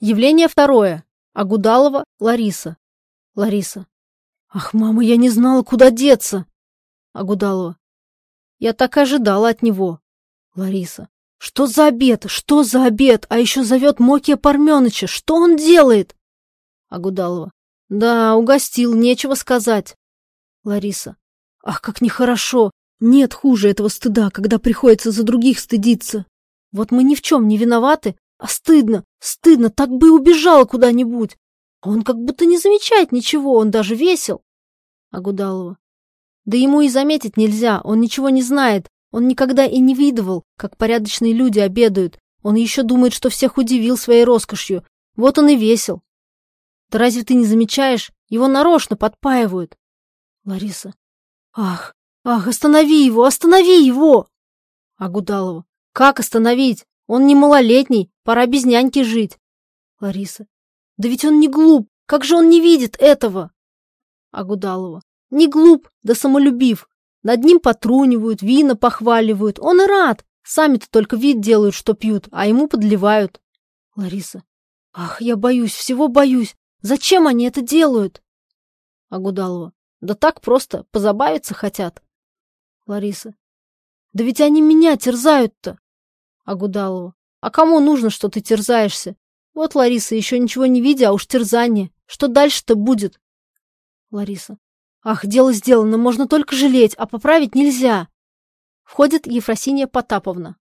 Явление второе. Агудалова Лариса. Лариса. Ах, мама, я не знала, куда деться. Агудалова. Я так ожидала от него. Лариса. Что за обед? Что за обед? А еще зовет Мокия Парменыча. Что он делает? Агудалова. Да, угостил, нечего сказать. Лариса. Ах, как нехорошо. Нет хуже этого стыда, когда приходится за других стыдиться. Вот мы ни в чем не виноваты, а стыдно, стыдно, так бы и убежала куда-нибудь. А он как будто не замечает ничего, он даже весел. Агудалова. Да ему и заметить нельзя, он ничего не знает. Он никогда и не видывал, как порядочные люди обедают. Он еще думает, что всех удивил своей роскошью. Вот он и весел. Да разве ты не замечаешь? Его нарочно подпаивают. Лариса. Ах, ах, останови его, останови его! Агудалова. Как остановить? Он не малолетний, пора без няньки жить. Лариса. Да ведь он не глуп, как же он не видит этого? Агудалова. Не глуп, да самолюбив. Над ним потрунивают, вина похваливают. Он и рад. Сами-то только вид делают, что пьют, а ему подливают. Лариса. Ах, я боюсь, всего боюсь. Зачем они это делают? Агудалова. Да так просто, позабавиться хотят. Лариса. Да ведь они меня терзают-то. Агудалова. А кому нужно, что ты терзаешься? Вот, Лариса, еще ничего не видя, а уж терзание. Что дальше-то будет? Лариса. Ах, дело сделано, можно только жалеть, а поправить нельзя. Входит Ефросинья Потаповна.